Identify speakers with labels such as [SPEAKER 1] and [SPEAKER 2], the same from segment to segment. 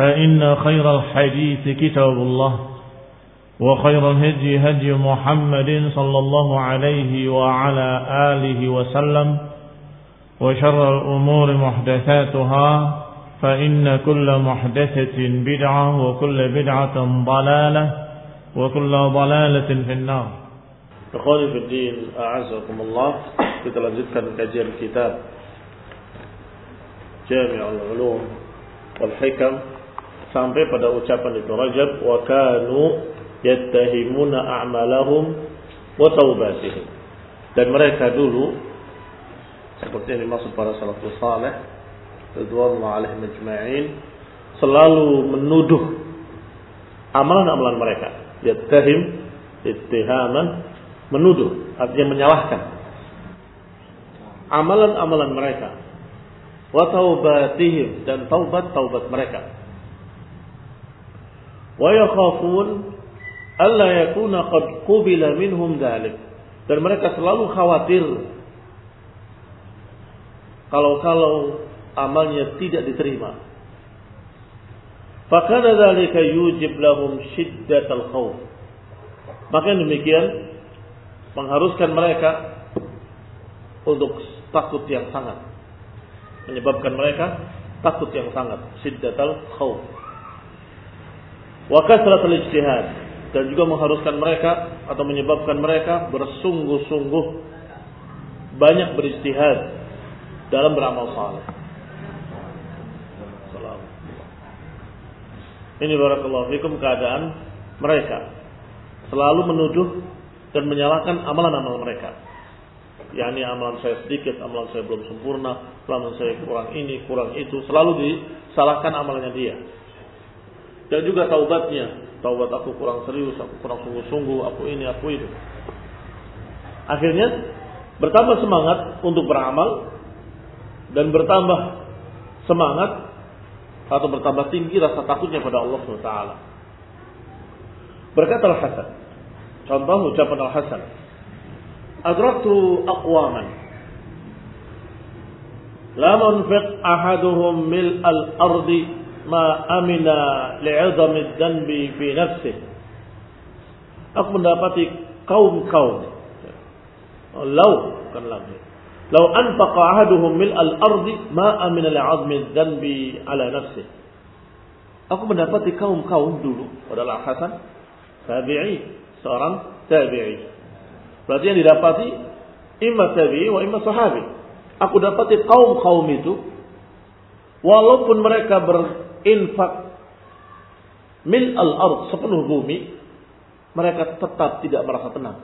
[SPEAKER 1] فإن خير الحديث كتاب الله وخير الهدي هدي محمد صلى الله عليه وعلى آله وسلم وشر الأمور محدثاتها فإن كل محدثة بدعة وكل بدعة ضلالة وكل ضلالة في النار
[SPEAKER 2] Ikhwani fi din, a'azakumullah. Kita lanjutkan kajian kitab Jami'ul Ulum wal Hikam sampai pada ucapan itu Rajab wa kanu yattahimuna a'malahum wa taubatihim. Dan mereka dulu seperti yang dimaksud para salafus saleh radhiyallahu alaihim ajma'in selalu menuduh amalan-amalan mereka. Yattahim ittihaman menuduh, artinya menyalahkan amalan-amalan mereka. Wa taubatihim dan taubat-taubat mereka. Wa yakhafun alla yakuna qad qubila minhum dhalik. Dan mereka selalu khawatir kalau-kalau amalnya tidak diterima. Fakana dzalika yujib lahum shiddatal khawf. Maka demikian mengharuskan mereka untuk takut yang sangat menyebabkan mereka takut yang sangat siddatal khawf wa kasratul ijtihad dan juga mengharuskan mereka atau menyebabkan mereka bersungguh-sungguh banyak beristihad dalam beramal saleh. Ini barakallahu fikum keadaan mereka selalu menuduh dan menyalahkan amalan-amalan mereka. yakni amalan saya sedikit, amalan saya belum sempurna, amalan saya kurang ini, kurang itu, selalu disalahkan amalannya dia. Dan juga taubatnya, taubat aku kurang serius, aku kurang sungguh-sungguh, aku ini, aku itu. Akhirnya bertambah semangat untuk beramal dan bertambah semangat atau bertambah tinggi rasa takutnya pada Allah SWT. Berkata Al-Hasan, Contoh ucapan Al-Hasan. Adraktu aqwaman. La munfiq ahaduhum mil al-ardi ma amina li'azami dhanbi fi nafsih. Aku mendapati kaum-kaum. Lau, bukan lagi. Lau anfaqa ahaduhum mil al-ardi ma amina li'azmi dhanbi ala nafsih. Aku mendapati kaum-kaum dulu adalah Hasan tabi'i seorang tabi'i. Berarti yang didapati imma tabi'i wa imma sahabi. Aku dapati kaum-kaum itu walaupun mereka berinfak mil al-ard sepenuh bumi, mereka tetap tidak merasa tenang.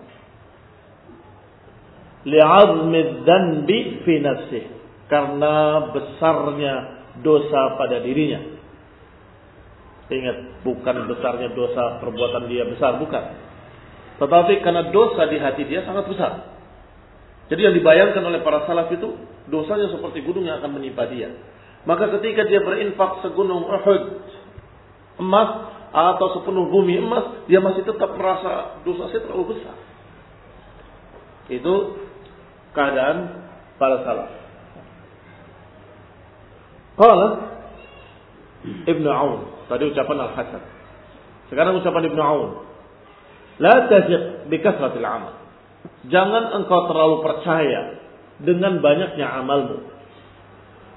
[SPEAKER 2] Li'azmi dhanbi fi nafsih. karena besarnya dosa pada dirinya. Ingat, bukan besarnya dosa perbuatan dia besar, bukan. Tetapi karena dosa di hati dia sangat besar. Jadi yang dibayangkan oleh para salaf itu dosanya seperti gunung yang akan menimpa dia. Maka ketika dia berinfak segunung Uhud emas atau sepenuh bumi emas, dia masih tetap merasa dosa saya terlalu besar. Itu keadaan para salaf. Qala Ibnu Aun, tadi ucapan Al-Hasan. Sekarang ucapan Ibnu Aun. La taziq bi kasratil amal. Jangan engkau terlalu percaya dengan banyaknya amalmu.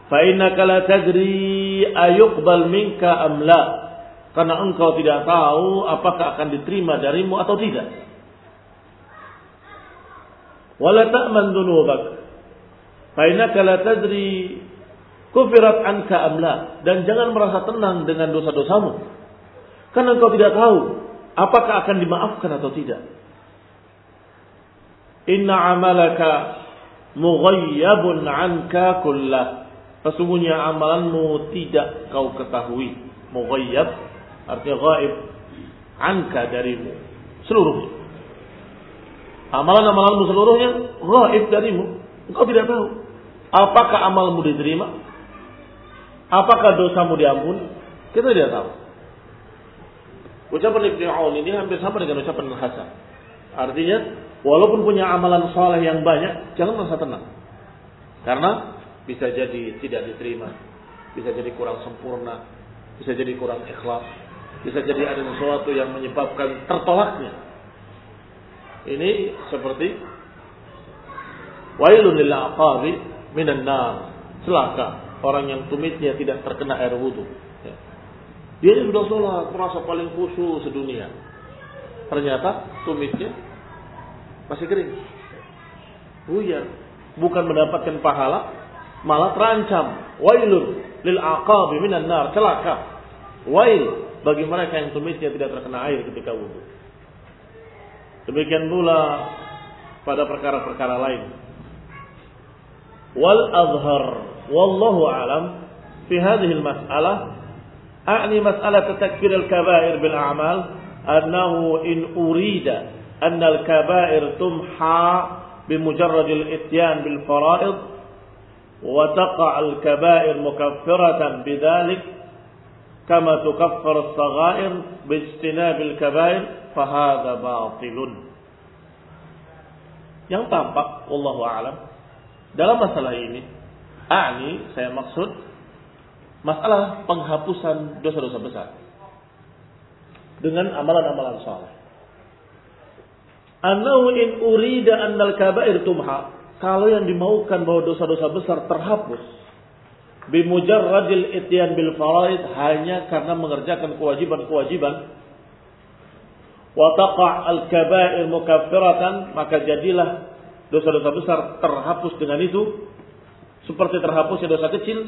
[SPEAKER 2] Fa innaka la tadri ayuqbal minka am la. Karena engkau tidak tahu apakah akan diterima darimu atau tidak. Wala ta'man dunubak. Fa innaka la tadri kufirat anka am la. Dan jangan merasa tenang dengan dosa-dosamu. Karena engkau tidak tahu apakah akan dimaafkan atau tidak. Inna amalaka mughayyabun anka kullah. Sesungguhnya amalanmu tidak kau ketahui. Mughayyab artinya gaib. Anka darimu. Seluruhnya. Amalan-amalanmu seluruhnya gaib darimu. Engkau tidak tahu. Apakah amalmu diterima? Apakah dosamu diampuni? Kita tidak tahu. Ucapan Ibn Aun ini hampir sama dengan ucapan Hasan. Artinya Walaupun punya amalan soleh yang banyak, jangan merasa tenang. Karena bisa jadi tidak diterima, bisa jadi kurang sempurna, bisa jadi kurang ikhlas, bisa jadi ada sesuatu yang menyebabkan tertolaknya. Ini seperti wailun lil aqabi minan nar. Celaka orang yang tumitnya tidak terkena air wudhu. Ya. Dia sudah sholat, merasa paling khusyuk sedunia. Ternyata tumitnya masih kering. Buyar. Bukan mendapatkan pahala, malah terancam. Wailun lil aqabi minan nar celaka. Wail bagi mereka yang tumisnya tidak terkena air ketika wudhu. Demikian pula pada perkara-perkara lain. Wal azhar wallahu alam fi hadhihi al mas'alah a'ni mas'alah takfir al kaba'ir bil a'mal annahu in urida anna al kaba'ir tumha bimujarrad al ityan bil fara'id وتقع الكبائر مكفرة بذلك كما تكفر الصغائر باجتناب الكبائر فهذا باطل yang tampak wallahu alam dalam masalah ini ani saya maksud masalah penghapusan dosa-dosa besar dengan amalan-amalan saleh Annahu in urida annal kabair tumha. kalau yang dimaukan bahwa dosa-dosa besar terhapus. Bimujarradil ityan bil faraid. Hanya karena mengerjakan kewajiban-kewajiban. Wataqa al kabair mukaffiratan. Maka jadilah dosa-dosa besar terhapus dengan itu. Seperti terhapusnya dosa kecil.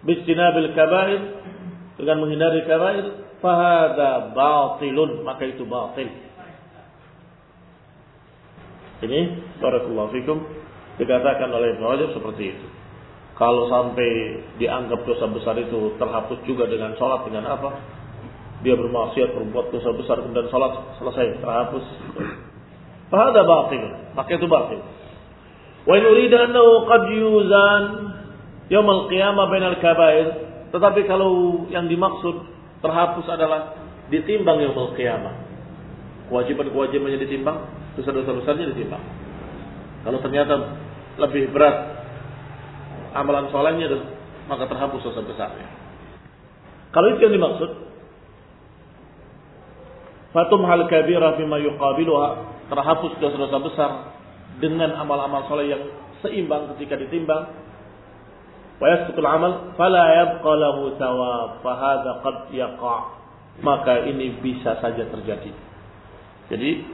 [SPEAKER 2] Bistinabil kabair. Dengan menghindari kabair. Fahada batilun. Maka itu batil. Ini barakallahu fikum dikatakan oleh Ibnu Rajab seperti itu. Kalau sampai dianggap dosa besar itu terhapus juga dengan sholat dengan apa? Dia bermaksiat berbuat dosa besar kemudian sholat selesai terhapus. Fahada batil. Maka itu batil. Wa in urida annahu qad yuzan yaum al-qiyamah bainal kabair. Tetapi kalau yang dimaksud terhapus adalah ditimbang yaum al-qiyamah. Kewajiban-kewajibannya ditimbang, dosa-dosa besarnya ditimbang. Kalau ternyata lebih berat amalan solehnya, maka terhapus dosa besarnya. Kalau itu yang dimaksud, fatum hal kabira fima yuqabiluha, terhapus dosa-dosa besar dengan amal-amal soleh yang seimbang ketika ditimbang. Wa yasqutul amal fala yabqa lahu thawab, fa qad yaqa. Maka ini bisa saja terjadi. Jadi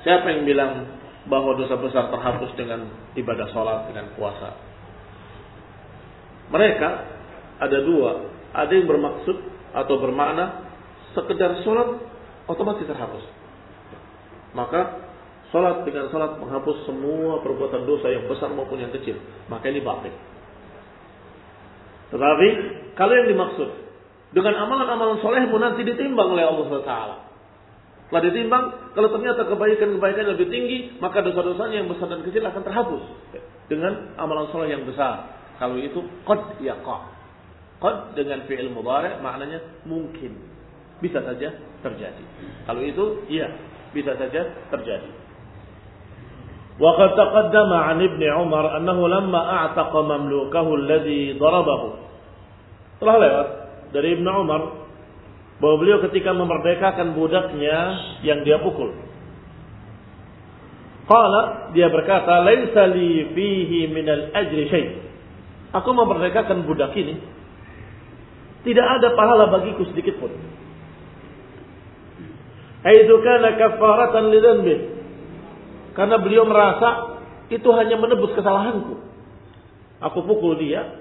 [SPEAKER 2] Siapa yang bilang bahwa dosa besar terhapus dengan ibadah sholat, dengan puasa? Mereka ada dua. Ada yang bermaksud atau bermakna sekedar sholat otomatis terhapus. Maka Salat dengan salat menghapus semua perbuatan dosa yang besar maupun yang kecil. Maka ini batil. Tetapi kalau yang dimaksud dengan amalan-amalan solehmu nanti ditimbang oleh Allah SWT. Setelah ditimbang, kalau ternyata kebaikan-kebaikan lebih tinggi, maka dosa-dosanya yang besar dan kecil akan terhapus dengan amalan soleh yang besar. Kalau itu qad yaqa. Qad dengan fi'il mudhari maknanya mungkin. Bisa saja terjadi. Kalau itu iya, bisa saja terjadi. وقد تقدم عن ابن عمر أنه لما أعتق مملوكه الذي ضربه telah lewat dari Ibnu Umar bahwa beliau ketika memerdekakan budaknya yang dia pukul. Qala dia berkata, "Laisa li fihi min al-ajri syai." Aku memerdekakan budak ini tidak ada pahala bagiku sedikit pun. Aitu kana kafaratan li karena beliau merasa itu hanya menebus kesalahanku. Aku pukul dia,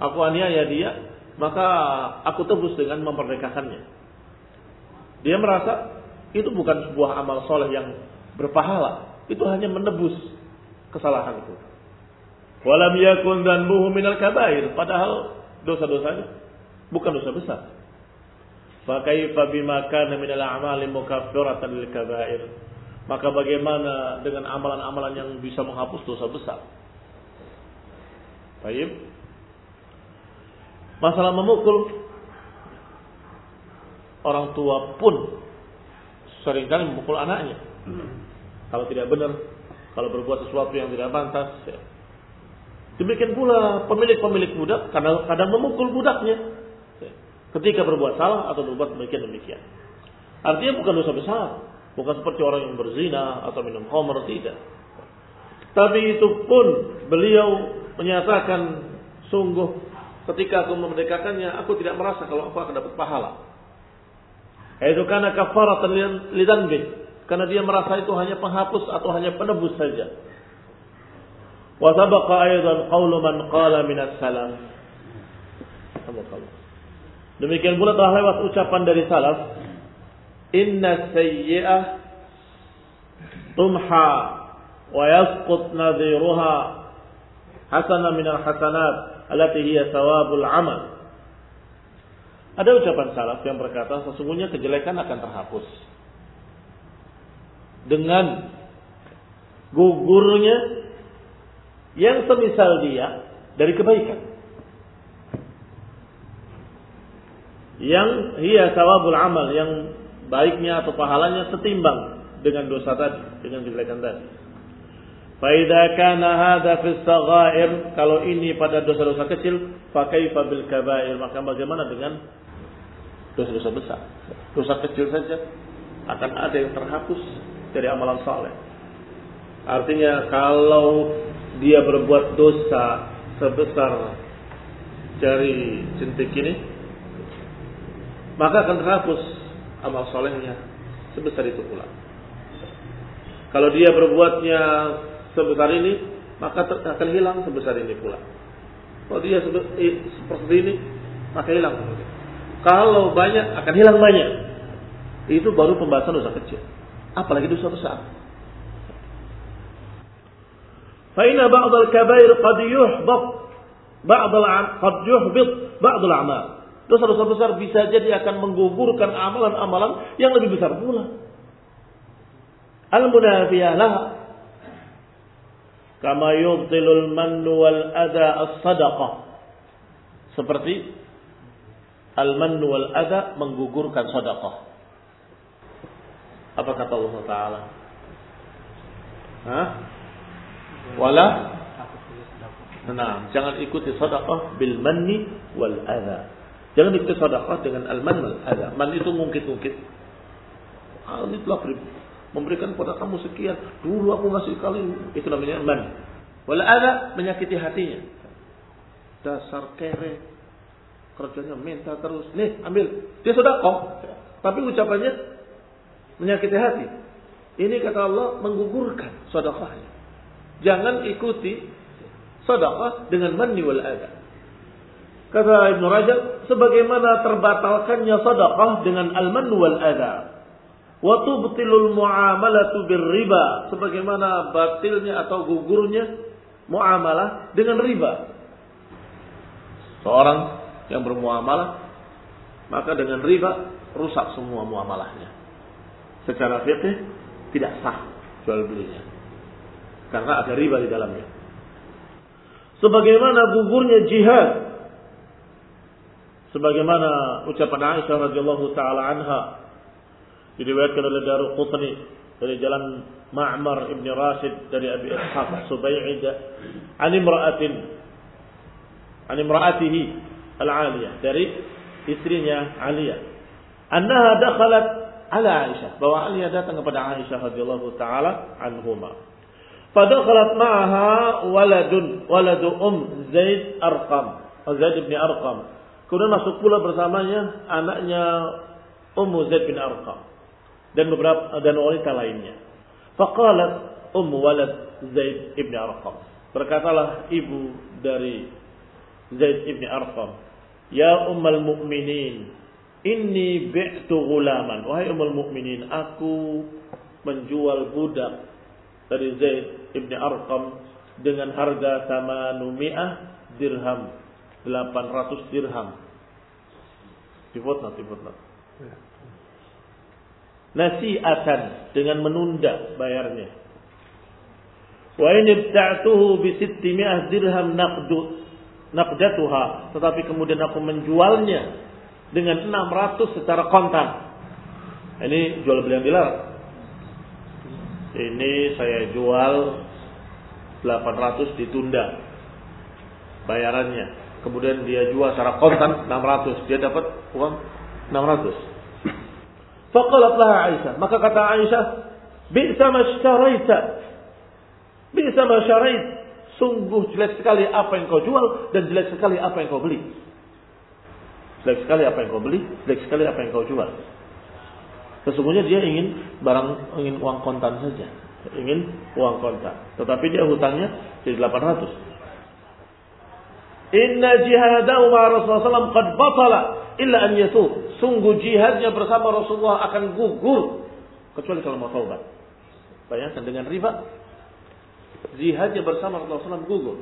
[SPEAKER 2] aku aniaya dia, maka aku tebus dengan memperdekakannya. Dia merasa itu bukan sebuah amal soleh yang berpahala, itu hanya menebus kesalahanku. Walam yakun dan buhu minal kabair, padahal dosa-dosanya bukan dosa besar. Fakaifa bima minal a'mali mukaffiratan lil kabair. Maka bagaimana dengan amalan-amalan yang bisa menghapus dosa besar? Baik. Masalah memukul orang tua pun sering kali memukul anaknya. Kalau tidak benar, kalau berbuat sesuatu yang tidak pantas. Ya. Demikian pula pemilik-pemilik budak kadang, kadang memukul budaknya ya. ketika berbuat salah atau berbuat demikian demikian. Artinya bukan dosa besar, Bukan seperti orang yang berzina atau minum khamr, tidak. Tapi itu pun beliau menyatakan sungguh ketika aku memerdekakannya, aku tidak merasa kalau aku akan dapat pahala. Itu karena kafarat lidanbi. Karena dia merasa itu hanya penghapus atau hanya penebus saja. Wa sabaqa aidan qawlu man qala minas salam. Demikian pula telah lewat ucapan dari salaf inna sayyi'ah tumha wa yasqut nadhiruha hasana min al-hasanat allati hiya thawabul amal. Ada ucapan salaf yang berkata sesungguhnya kejelekan akan terhapus dengan gugurnya yang semisal dia dari kebaikan. Yang hiya thawabul amal yang baiknya atau pahalanya setimbang dengan dosa tadi, dengan kejelekan tadi. Faida kana hadza fi saghair, kalau ini pada dosa-dosa kecil, fa kaifa bil kabair, maka bagaimana dengan dosa-dosa besar? Dosa kecil saja akan ada yang terhapus dari amalan saleh. Artinya kalau dia berbuat dosa sebesar jari jentik ini, maka akan terhapus amal solehnya sebesar itu pula. Kalau dia berbuatnya sebesar ini, maka akan hilang sebesar ini pula. Kalau dia seperti ini, maka hilang Kalau banyak, akan hilang banyak. Itu baru pembahasan dosa kecil. Apalagi dosa besar. Fa'ina ba'd al-kabair qad yuhbat ba'd al-qad yuhbit ba'd al-a'mal. Dosa-dosa besar bisa jadi akan menggugurkan amalan-amalan yang lebih besar pula. Al-munafiyalah kama yubtilul mannu wal adha as-sadaqah. Seperti al-mannu wal adha menggugurkan sedekah. Apa kata Allah Taala? Hah? Wala Nah, jangan ikuti sedekah bil manni wal adha. Jangan ikuti sedekah dengan al-man wal adha. Man itu mungkit-mungkit. Ah, ini telah memberikan kepada kamu sekian. Dulu aku ngasih kali. Itu namanya man. Wal adha menyakiti hatinya. Dasar kere. Kerjanya minta terus. Nih, ambil. Dia sedekah. Tapi ucapannya menyakiti hati. Ini kata Allah menggugurkan sedekahnya. Jangan ikuti sedekah dengan manni wal adha. Kata Ibnu Rajab, sebagaimana terbatalkannya sedekah dengan al-man wal adha. Wa tubtilul muamalatu birriba sebagaimana batilnya atau gugurnya muamalah dengan riba. Seorang yang bermuamalah maka dengan riba rusak semua muamalahnya. Secara fikih tidak sah jual belinya. Karena ada riba di dalamnya. Sebagaimana gugurnya jihad. Sebagaimana ucapan Aisyah radhiyallahu taala anha diriwayatkan oleh Daruqutni dari jalan Ma'mar Ibn Rashid dari Abi Ishaq Subay'id an imra'atin an imra'atihi al-'aliyah dari istrinya Aliyah. Annaha dakhalat ala Aisyah bahwa Aliyah datang kepada Aisyah radhiyallahu taala anhuma. Fadakhalat ma'aha waladun waladu um Zaid Arqam Zaid bin Arqam. Kemudian masuk pula bersamanya anaknya Ummu Zaid bin Arqam dan beberapa dan wanita lainnya. Faqalat ummu walad Zaid ibn Arqam. Berkatalah ibu dari Zaid ibn Arqam, "Ya ummal mu'minin, inni bi'tu gulaman." Wahai ummul mukminin, aku menjual budak dari Zaid ibn Arqam dengan harga sama numi'ah dirham. 800 dirham. Di footnote, di footnote nasi'atan dengan menunda bayarnya. Wa in ibta'tuhu bi 600 dirham naqdu naqdatuha, tetapi kemudian aku menjualnya dengan 600 secara kontan. Ini jual beli yang dilarang. Ini saya jual 800 ditunda bayarannya. Kemudian dia jual secara kontan 600, dia dapat uang 600. Faqalat laha Aisyah. Maka kata Aisyah, "Bi'sa ma syaraita." Bi'sa ma syarait. Sungguh jelek sekali apa yang kau jual dan jelek sekali apa yang kau beli. Jelek sekali apa yang kau beli, jelek sekali apa yang kau jual. Sesungguhnya dia ingin barang ingin uang kontan saja. Ingin uang kontan. Tetapi dia hutangnya jadi 800. Inna jihadahu ma Rasulullah SAW qad batala illa an yatub. Sungguh jihadnya bersama Rasulullah akan gugur kecuali kalau mau taubat. Bayangkan dengan riba jihadnya bersama Rasulullah SAW gugur.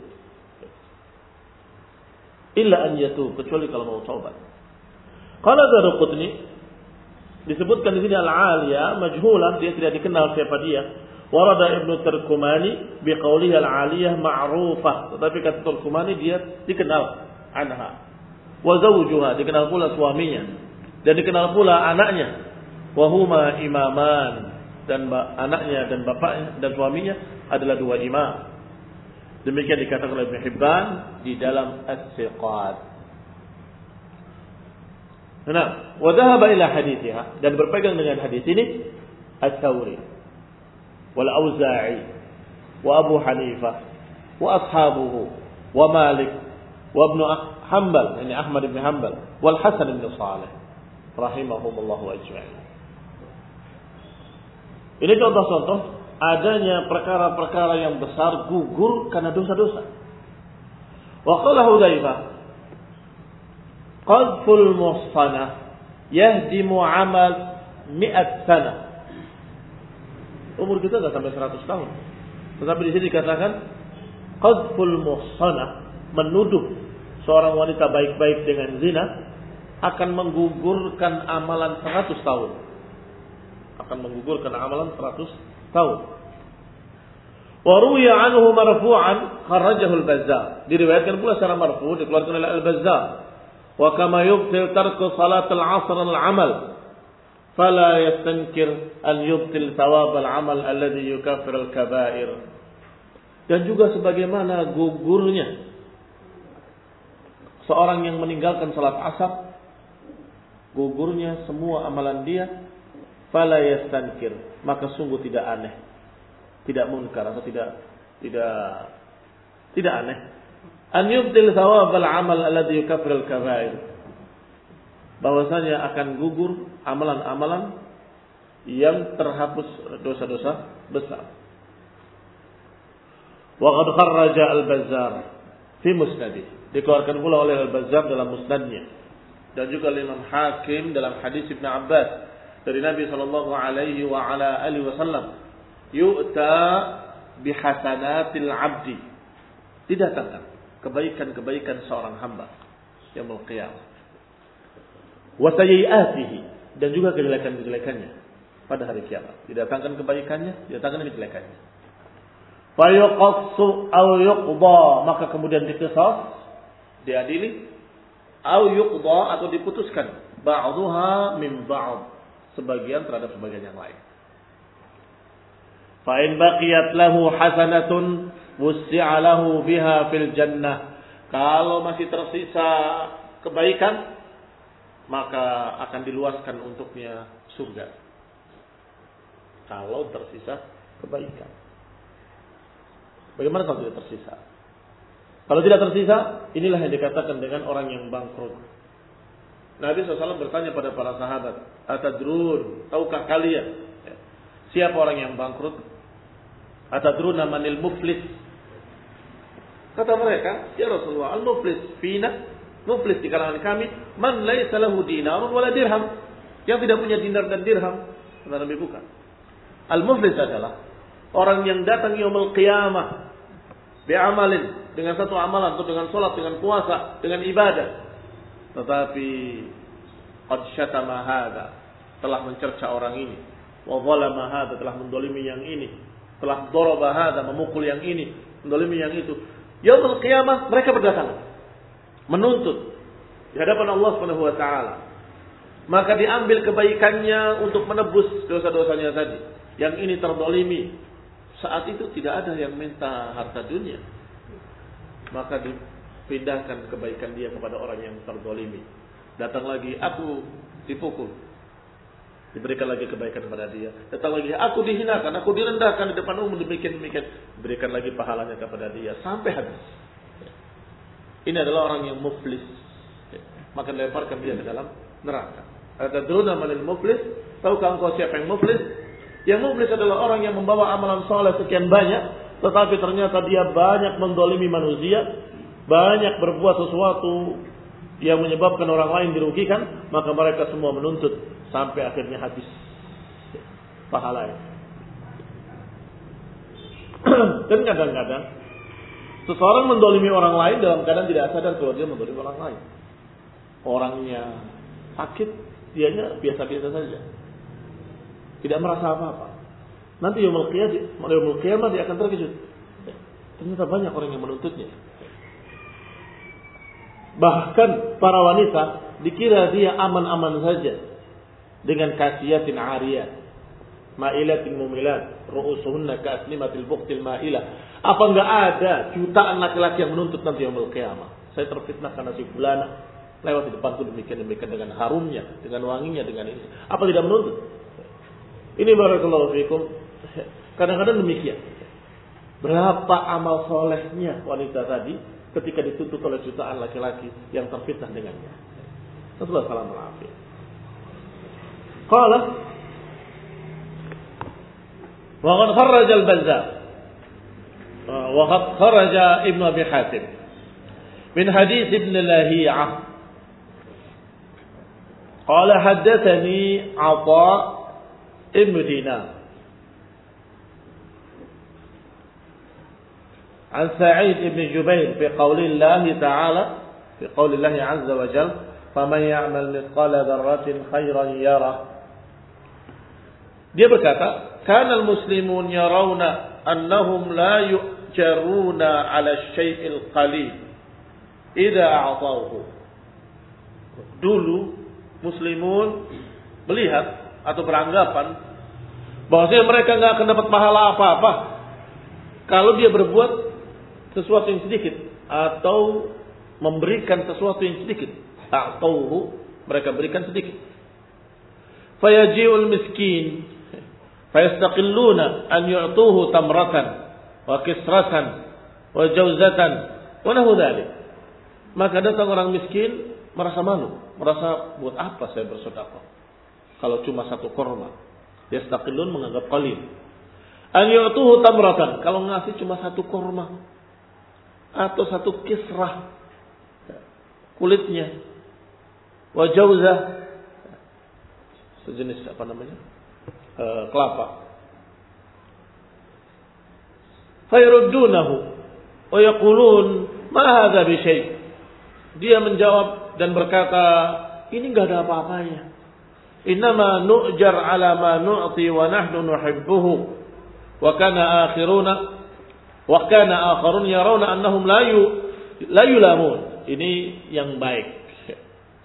[SPEAKER 2] Illa an yatub kecuali kalau mau taubat. Kalau Daruqutni disebutkan di sini al-aliyah majhulan dia tidak dikenal siapa dia. Warada Ibnu Turkumani biqaulihi al-aliyah ma'rufah. Tetapi kata Turkumani dia dikenal anha wazawujuha dikenal pula suaminya. Dan dikenal pula anaknya. Wahuma imaman. Dan anaknya dan bapaknya dan suaminya adalah dua imam. Demikian dikatakan oleh Ibn Hibban di dalam As-Siqat. Nah, wadahaba ila hadithiha. Dan berpegang dengan hadis ini as-sawri wal Auza'i wa Abu Hanifah wa ashabuhu wa Malik وابن حنبل يعني أحمد بن حنبل والحسن بن صالح رحمهم الله أجمعين Ini contoh-contoh adanya perkara-perkara yang besar gugur karena dosa-dosa. Wa qala Hudzaifah qadful muhsanah yahdimu amal mi'at sana Umur kita nggak sampai 100 tahun. Tetapi di sini dikatakan qadful muhsanah menuduh seorang wanita baik-baik dengan zina akan menggugurkan amalan 100 tahun. Akan menggugurkan amalan 100 tahun. Wa ruwiya anhu marfu'an kharrajahu al-Bazzar. Diriwayatkan pula secara marfu dikeluarkan oleh al-Bazzar. Wa kama yubtil tarku salat al-'asr al-'amal فلا يستنكر أن يبطل ثواب العمل الذي يكفر الكبائر dan juga sebagaimana gugurnya seorang yang meninggalkan salat asar gugurnya semua amalan dia fala yastankir. Maka sungguh tidak aneh tidak munkar atau tidak tidak tidak aneh. An yubtil thawab al amal alladhi yukaffir al kabair bahwasanya akan gugur amalan-amalan yang terhapus dosa-dosa besar. Wa qad kharraja al-Bazzar fi musnadih. Dikeluarkan pula oleh al-Bazzar dalam musnadnya dan juga Imam Hakim dalam hadis Ibnu Abbas dari Nabi Shallallahu Alaihi wa ala alihi Wasallam, yu'ta bihasanatil abdi. Didatangkan kebaikan-kebaikan seorang hamba yang qiyamah. Wa dan juga kejelekan-kejelekannya pada hari kiamat. Didatangkan kebaikannya, didatangkan kejelekannya. Fayuqassu au yuqda, maka kemudian dikisas, diadili, au yuqda atau diputuskan ba'dhuha min ba'd, sebagian terhadap sebagian yang lain. Fa in baqiyat lahu hasanatun wussi'a lahu biha fil jannah. Kalau masih tersisa kebaikan, maka akan diluaskan untuknya surga. Kalau tersisa kebaikan. Bagaimana kalau tidak tersisa? Kalau tidak tersisa, inilah yang dikatakan dengan orang yang bangkrut. Nabi SAW bertanya pada para sahabat, Atadrun, tahukah kalian? Ya. Siapa orang yang bangkrut? Atadrun namanil muflis. Kata mereka, ya Rasulullah, al-muflis fina Muflis di kalangan kami, man laisa lahu dinarun wala dirham. Yang tidak punya dinar dan dirham. Kata Nabi bukan. Al-muflis adalah orang yang datang yaumul qiyamah bi'amalin dengan satu amalan atau dengan sholat, dengan puasa, dengan ibadah. Tetapi qad syatama telah mencerca orang ini. Wa zalama telah mendolimi yang ini. Telah daraba hadha memukul yang ini, mendolimi yang itu. Yaumul qiyamah mereka berdatangan menuntut di hadapan Allah Subhanahu wa taala. Maka diambil kebaikannya untuk menebus dosa-dosanya tadi. Yang ini terdolimi. Saat itu tidak ada yang minta harta dunia. Maka dipindahkan kebaikan dia kepada orang yang terdolimi. Datang lagi, aku dipukul. Diberikan lagi kebaikan kepada dia. Datang lagi, aku dihinakan, aku direndahkan di depan umum, demikian-demikian. Berikan lagi pahalanya kepada dia. Sampai habis. Ini adalah orang yang muflis. Maka lemparkan dia ke dalam neraka. Ada druna manil muflis. Tahukah engkau siapa yang muflis? Yang muflis adalah orang yang membawa amalan soleh sekian banyak. Tetapi ternyata dia banyak mendolimi manusia. Banyak berbuat sesuatu yang menyebabkan orang lain dirugikan. Maka mereka semua menuntut. Sampai akhirnya habis pahalanya. Dan kadang-kadang Seseorang mendolimi orang lain dalam keadaan tidak sadar kalau dia mendolimi orang lain. Orangnya sakit, dianya biasa-biasa saja. Tidak merasa apa-apa. Nanti yang qiyamah dia akan terkejut. Ternyata banyak orang yang menuntutnya. Bahkan para wanita dikira dia aman-aman saja dengan kasiatin ariyah ma'ilatin mumilat ru'usuhunna ka'asnimatil buktil ma'ilah apa enggak ada jutaan laki-laki yang menuntut nanti yang kiamat? Saya terfitnah karena si fulana lewat di depanku demikian demikian dengan harumnya, dengan wanginya, dengan ini. Apa tidak menuntut? Ini barakallahu fikum. Kadang-kadang demikian. Berapa amal solehnya wanita tadi ketika dituntut oleh jutaan laki-laki yang terfitnah dengannya. Rasulullah salam alaihi Qala wa qad kharraja al-Bazzar وقد خرج ابن أبي حاتم من حديث ابن لاهيعة قال حدثني عطاء ابن دينار. عن سعيد بن جبير في قول الله تعالى في قول الله عز وجل فمن يعمل مثقال ذرة خيرا يره. Dia berkata كان المسلمون يرون أنهم لا يؤجرون على الشيء القليل إذا أعطوه dulu muslimun melihat atau beranggapan bahwasanya mereka nggak akan dapat pahala apa-apa kalau dia berbuat sesuatu yang sedikit atau memberikan sesuatu yang sedikit. A'tawhu mereka berikan sedikit. Fayaji'ul miskin fayastaqilluna an yu'tuhu tamratan wa kisratan wa jauzatan wa nahu. Maka datang orang miskin merasa malu, merasa buat apa saya bersedekah kalau cuma satu korma. Yastaqillun menganggap qalil. An yu'tuhu tamratan, kalau ngasih cuma satu korma atau satu kisrah kulitnya wa jauzah sejenis apa namanya e, kelapa. Fayaruddunahu wa yaqulun ma Dia menjawab dan berkata, ini enggak ada apa-apanya. Innama nu'jar ala ma nu'ti wa nahnu nuhibbuhu. Wa kana akhiruna wa kana akharun yarawna annahum la yu la yulamun. Ini yang baik.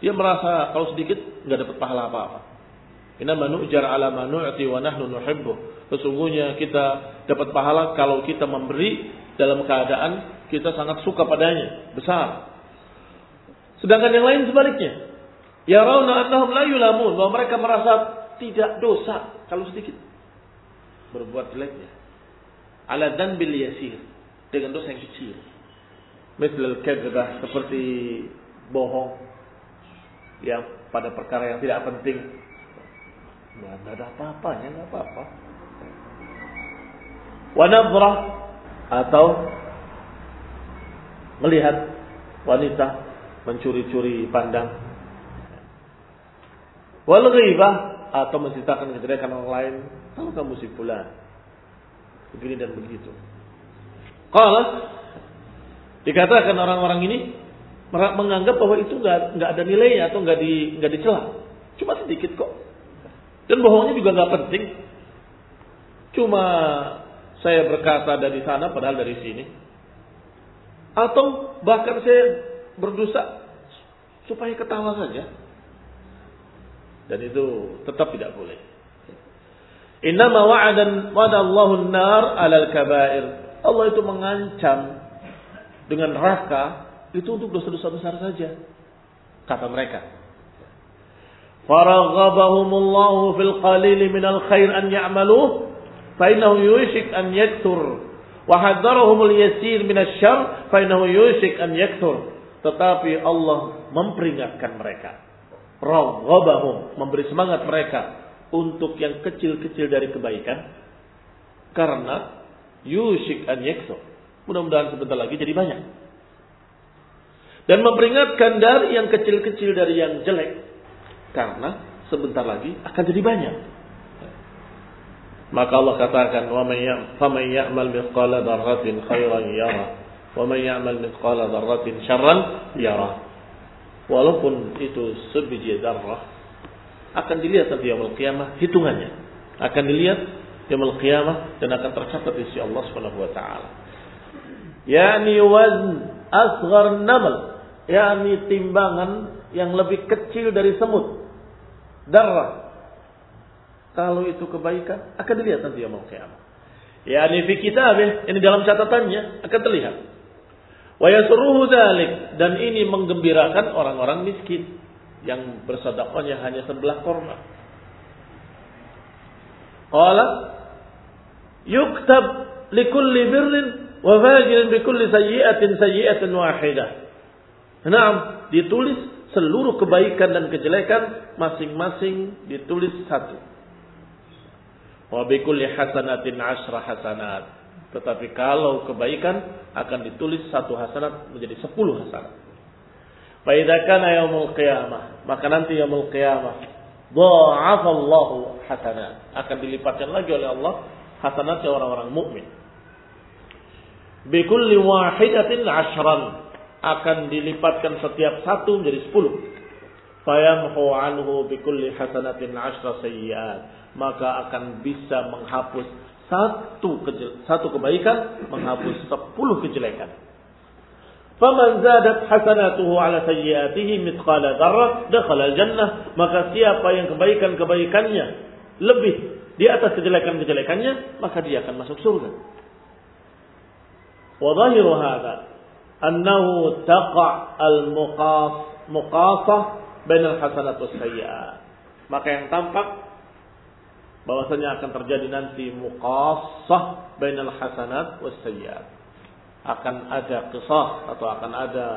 [SPEAKER 2] Dia merasa kalau sedikit enggak dapat pahala apa-apa. Innama nu'jar ala ma nu'ti wa nahnu nuhibbuh. Sesungguhnya kita dapat pahala kalau kita memberi dalam keadaan kita sangat suka padanya, besar. Sedangkan yang lain sebaliknya. Ya rauna annahum la yulamun, bahwa mereka merasa tidak dosa kalau sedikit berbuat jeleknya. Ala dan bil yasir, dengan dosa yang kecil. Misal kadzbah seperti bohong yang pada perkara yang tidak penting. Tidak ada apa-apanya, nggak apa-apa. Wanabrah atau melihat wanita mencuri-curi pandang. Wal ghibah atau menceritakan kejelekan orang lain, tahu kamu si fulan. Begini dan begitu. Kalau dikatakan orang-orang ini menganggap bahwa itu nggak nggak ada nilainya atau nggak di nggak dicela. Cuma sedikit kok. Dan bohongnya juga nggak penting. Cuma saya berkata dari sana padahal dari sini. Atau bahkan saya berdosa supaya ketawa saja. Dan itu tetap tidak boleh. Innama wa'adan wa'adallahu nar alal kabair. Allah itu mengancam dengan neraka itu untuk dosa-dosa besar saja. Kata mereka. Faraghabahumullahu fil qalil minal khair an ya'maluh fa innahu yushik an yaktur Wa hadzarahumul yasir minasyarr fa innahu yushik an yakthur. Tetapi Allah memperingatkan mereka. Raghabahum, memberi semangat mereka untuk yang kecil-kecil dari kebaikan karena yushik an yakthur. Mudah-mudahan sebentar lagi jadi banyak. Dan memperingatkan dari yang kecil-kecil dari yang jelek karena sebentar lagi akan jadi banyak. Maka Allah katakan, "Wa man ya'mal mithqala dzarratin khairan yara, wa man ya'mal mithqala dzarratin syarran yara." Walaupun itu sebiji darah akan dilihat nanti yaumul qiyamah hitungannya. Akan dilihat yaumul qiyamah dan akan tercatat di sisi Allah Subhanahu wa taala. Yani wazn asghar namal, yakni timbangan yang lebih kecil dari semut. Darah kalau itu kebaikan, akan dilihat nanti ya kiamat. Ya ini fi kitabih, ini dalam catatannya akan terlihat. Wa yasruhu dzalik dan ini menggembirakan orang-orang miskin yang bersedekahnya hanya sebelah korma. Qala yuktab likulli birrin wa fajirin bikulli sayyi'atin sayyi'atin wahidah. Naam, ditulis seluruh kebaikan dan kejelekan masing-masing ditulis satu. Wa bikulli hasanatin asra hasanat. Tetapi kalau kebaikan akan ditulis satu hasanat menjadi sepuluh hasanat. Faidah kana yaumul qiyamah. Maka nanti yaumul qiyamah. Dha'afallahu hasanat. Akan dilipatkan lagi oleh Allah hasanatnya orang-orang mukmin. Bikulli wahidatin ashran. Akan dilipatkan setiap satu menjadi sepuluh. Fayamhu anhu bikulli hasanatin ashra sayyiat maka akan bisa menghapus satu satu kebaikan menghapus sepuluh kejelekan. Faman zadat hasanatuhu ala sayyiatihi mithqala dzarrah dakhala al-jannah maka siapa yang kebaikan-kebaikannya lebih di atas kejelekan-kejelekannya maka dia akan masuk surga. Wa dhahiru hadha annahu taqa al-muqas muqasah bain al-hasanat was sayyi'at. Maka yang tampak bahwasanya akan terjadi nanti muqassah bainal hasanat was sayyiat. Akan ada kisah atau akan ada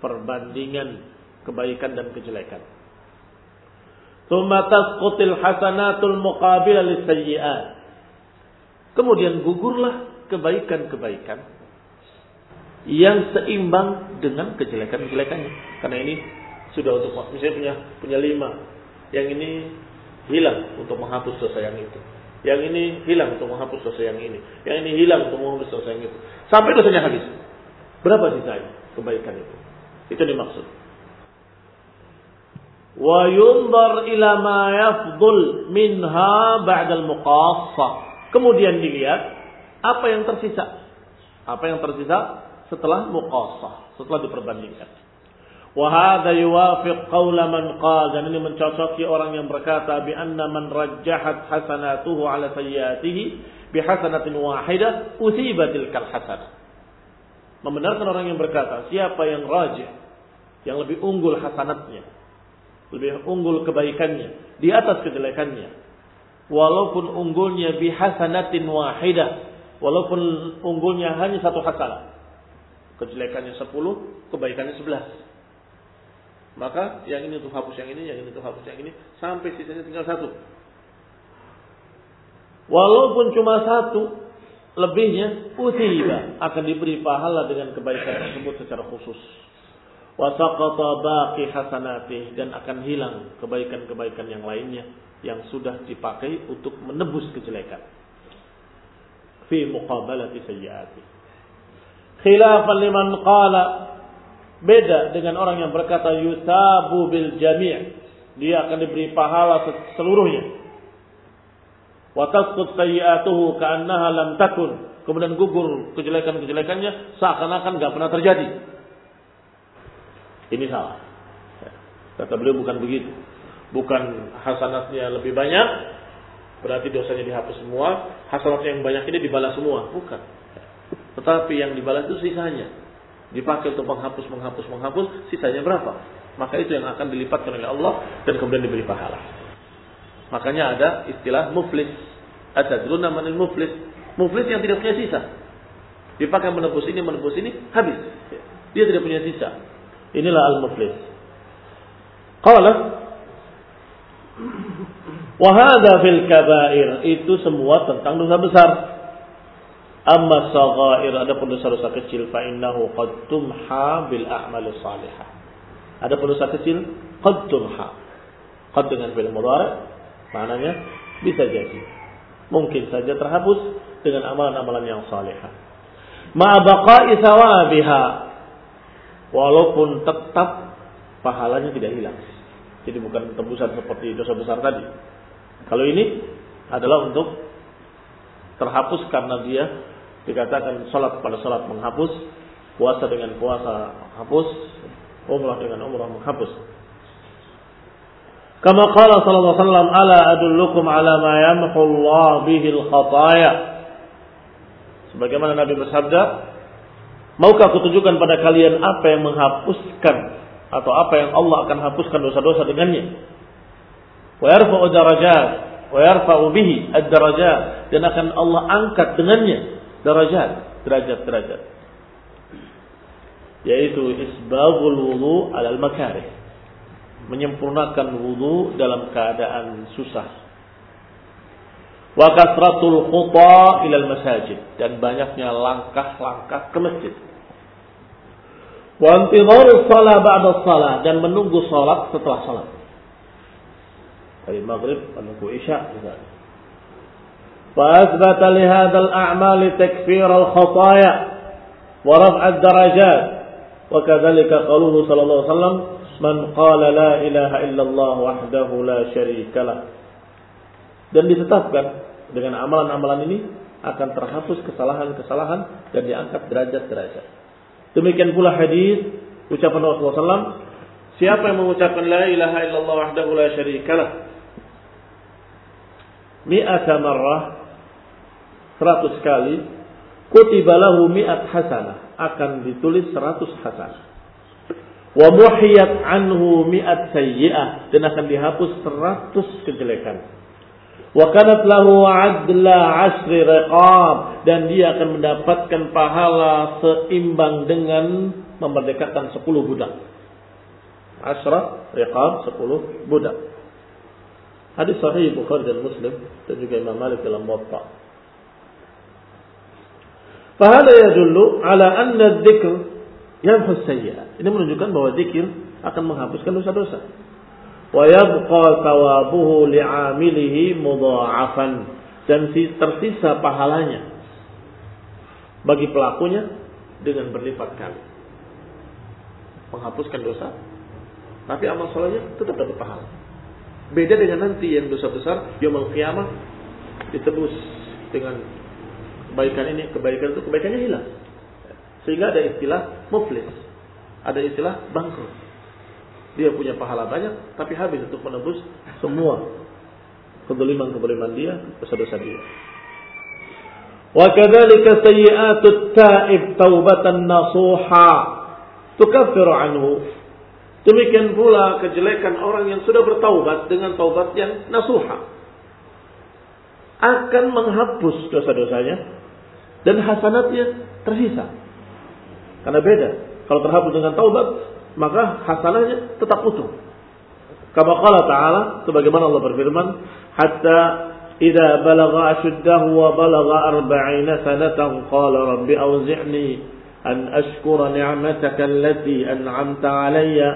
[SPEAKER 2] perbandingan kebaikan dan kejelekan. Tsumma hasanatul muqabila lisayyiat. Kemudian gugurlah kebaikan-kebaikan yang seimbang dengan kejelekan-kejelekannya. Karena ini sudah untuk misalnya punya punya lima, yang ini hilang untuk menghapus dosa yang itu. Yang ini hilang untuk menghapus dosa yang ini. Yang ini hilang untuk menghapus dosa yang itu. Sampai dosanya habis. Berapa sisanya kebaikan itu? Itu dimaksud. Wa yundar ila ma yafdul minha ba'dal muqassah. Kemudian dilihat apa yang tersisa. Apa yang tersisa setelah muqassah, setelah diperbandingkan. Wahada yuwafiq qawla man qal dan ini mencocoki orang yang berkata bi anna man rajjahat hasanatuhu ala sayyiatihi bi hasanatin wahidah usiba tilkal hasanah. Membenarkan orang yang berkata, siapa yang rajih, yang lebih unggul hasanatnya, lebih unggul kebaikannya di atas kejelekannya. Walaupun unggulnya bi hasanatin wahidah, walaupun unggulnya hanya satu hasanah. Kejelekannya sepuluh, kebaikannya sebelas maka yang ini tuh hapus yang ini, yang ini tuh hapus yang ini, sampai sisanya tinggal satu. Walaupun cuma satu, lebihnya utiba akan diberi pahala dengan kebaikan tersebut secara khusus. Wasaqata baqi hasanatih dan akan hilang kebaikan-kebaikan yang lainnya yang sudah dipakai untuk menebus kejelekan. Fi muqabalati sayyiati. Khilafan liman qala Beda dengan orang yang berkata yusabu bil jami'. Dia akan diberi pahala seluruhnya. Wa tasqut sayyi'atuhu ka'annaha lam takun. Kemudian gugur kejelekan-kejelekannya seakan-akan gak pernah terjadi. Ini salah. Kata beliau bukan begitu. Bukan hasanatnya lebih banyak, berarti dosanya dihapus semua. Hasanatnya yang banyak ini dibalas semua. Bukan. Tetapi yang dibalas itu sisanya dipakai untuk menghapus, menghapus, menghapus, sisanya berapa? Maka itu yang akan dilipatkan oleh Allah dan kemudian diberi pahala. Makanya ada istilah muflis. Ada dulu namanya muflis. Muflis yang tidak punya sisa. Dipakai menebus ini, menebus ini, habis. Dia tidak punya sisa. Inilah al-muflis. Qala Wahada fil kabair itu semua tentang dosa besar. Amma saghair ada dosa-dosa kecil fa innahu qad tumha bil a'mal salihah. Ada dosa kecil qad tumha. Qad dengan fi'il mudhari maknanya bisa jadi. Mungkin saja terhapus dengan amalan-amalan yang salihah. Ma baqa'i thawabiha. Walaupun tetap pahalanya tidak hilang. Jadi bukan tebusan seperti dosa besar tadi. Kalau ini adalah untuk terhapus karena dia dikatakan salat pada salat menghapus, puasa dengan puasa hapus, umrah dengan umrah menghapus. Kama qala sallallahu alaihi wasallam ala adullukum ala ma yamhu Allah bihi al-khataya. Sebagaimana Nabi bersabda, maukah aku tunjukkan pada kalian apa yang menghapuskan atau apa yang Allah akan hapuskan dosa-dosa dengannya? Wa yarfa'u darajat wa yarfa'u bihi ad-darajat dan akan Allah angkat dengannya derajat, derajat-derajat. Yaitu isbagul wudu alal makarih. Menyempurnakan wudu dalam keadaan susah. Wa kasratul khuta ilal masajid dan banyaknya langkah-langkah ke masjid. Wa intidhar shalah ba'da shalah dan menunggu salat setelah salat. Dari maghrib menunggu isya misalnya. فأثبت لهذا الأعمال تكفير الخطايا ورفع الدرجات. وكذلك قوله صلى الله عليه وسلم من قال لا إله إلا الله وحده لا شريك له. Dan ditetapkan dengan amalan-amalan ini akan terhapus kesalahan-kesalahan dan diangkat derajat-derajat. Demikian pula hadis ucapan Rasulullah SAW, siapa yang mengucapkan la ilaha illallah wahdahu la syarikalah mi'ata marrah 100 kali, kutiba lahu mi'at hasanah, akan ditulis 100 hasanah. Wa muhiyat anhu mi'at sayyi'ah dan akan dihapus 100 kejelekan. Wa kanat lahu adla asri riqab dan dia akan mendapatkan pahala seimbang dengan memerdekakan 10 budak. Asra riqab 10 budak. Hadis sahih Bukhari dan Muslim dan juga Imam Malik dalam Muwatta. Fahada yadullu ala anna dzikr yamhus sayyi'at. Ini menunjukkan bahwa zikir akan menghapuskan dosa-dosa. wa yabqa thawabuhu li'amilihi mudha'afan dan tersisa pahalanya bagi pelakunya dengan berlipat kali. Menghapuskan dosa, tapi amal solehnya tetap dapat pahala. Beda dengan nanti yang dosa besar, yaumul qiyamah ditebus dengan kebaikan ini, kebaikan itu, kebaikannya hilang. Sehingga ada istilah muflis, ada istilah bangkrut. Dia punya pahala banyak, tapi habis untuk menebus semua kedoliman-kedoliman dia, dosa-dosa dia. Kadzalika sayyi'atut ta'ib taubatan nasuha tukaffiru anhu. Demikian pula kejelekan orang yang sudah bertaubat dengan taubat yang nasuha akan menghapus dosa-dosanya dan hasanatnya tersisa. Karena beda. Kalau terhapus dengan taubat, maka hasanahnya tetap utuh. Kama qala ta'ala, sebagaimana Allah berfirman, hatta إذا بلغ أشده وبلغ أربعين سنة قال رب أوزعني أن أشكر نعمتك التي أنعمت علي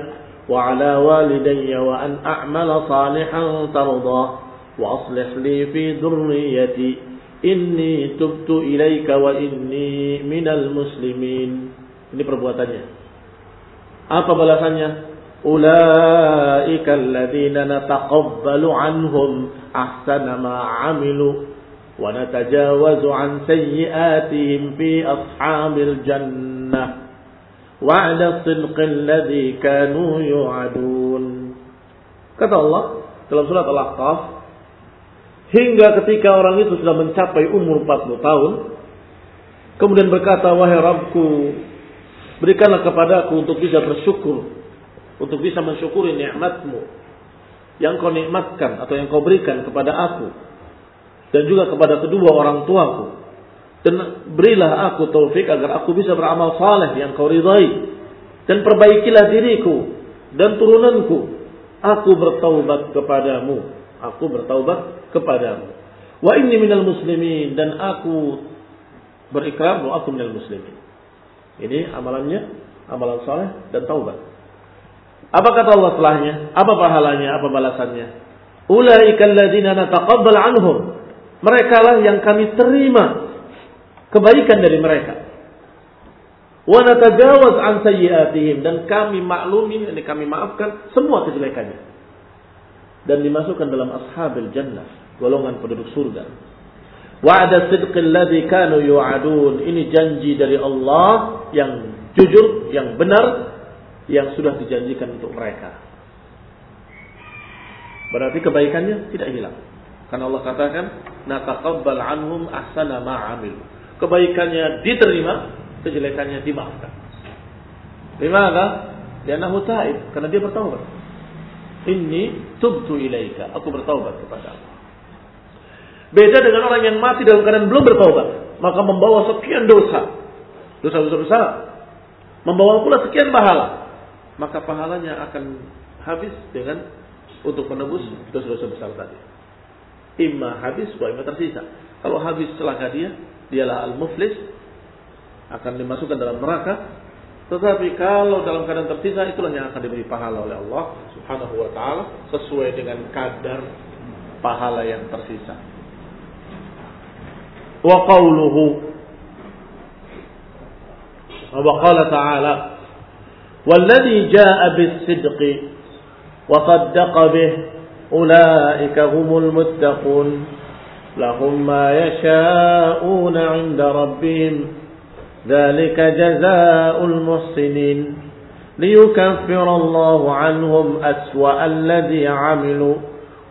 [SPEAKER 2] وعلى والدي وأن أعمل صالحا ترضاه وأصلح لي في Inni tubtu ilaika wa inni minal muslimin. Ini perbuatannya. Apa balasannya? Ulaika alladhina nataqabbalu anhum ahsana ma amilu wa natajawazu an sayyi'atihim fi ashabil jannah. Wa'da sidqil ladzi kanu yu'adun. Kata Allah dalam surat Al-Ahqaf hingga ketika orang itu sudah mencapai umur 40 tahun kemudian berkata wahai Rabbku berikanlah kepadaku untuk bisa bersyukur untuk bisa mensyukuri nikmatmu yang kau nikmatkan atau yang kau berikan kepada aku dan juga kepada kedua orang tuaku. Dan berilah aku taufik agar aku bisa beramal saleh yang kau ridai dan perbaikilah diriku dan turunanku. Aku bertaubat kepadamu aku bertaubat kepadamu wa inni minal muslimin dan aku berikrar bahwa aku minal muslimin ini amalannya amalan saleh dan taubat apa kata Allah setelahnya? Apa pahalanya? Apa balasannya? Ulaika alladzina nataqabbal anhum. Mereka yang kami terima kebaikan dari mereka. Wa natajawaz an sayyiatihim dan kami maklumi, ini kami maafkan semua kejelekannya. Dan dimasukkan dalam ashabil jannah, golongan penduduk surga. Wa'ada sidqil ladzi kanu yu'adun. Ini janji dari Allah yang jujur, yang benar yang sudah dijanjikan untuk mereka. Berarti kebaikannya tidak hilang. Karena Allah katakan, "Nataqabbal anhum ahsana ma Kebaikannya diterima, kejelekannya dimaafkan. Limadha? Lianahu ta'ib, karena dia bertaubat. Inni tubtu ilaika, aku bertaubat kepada Allah. Beda dengan orang yang mati dalam keadaan belum bertaubat, maka membawa sekian dosa. Dosa-dosa besar. Membawa pula sekian pahala maka pahalanya akan habis dengan untuk menebus dosa-dosa besar tadi. Imma habis, wa imma tersisa. Kalau habis celaka dia, dialah al-muflis, akan dimasukkan dalam neraka. Tetapi kalau dalam keadaan tersisa, itulah yang akan diberi pahala oleh Allah subhanahu wa ta'ala, sesuai dengan kadar pahala yang tersisa. Wa qawluhu wa qala ta'ala والذي جاء بالصدق وصدق به أولئك هم المتقون لهم ما يشاءون عند ربهم ذلك جزاء المحسنين ليكفر الله عنهم أسوأ الذي عملوا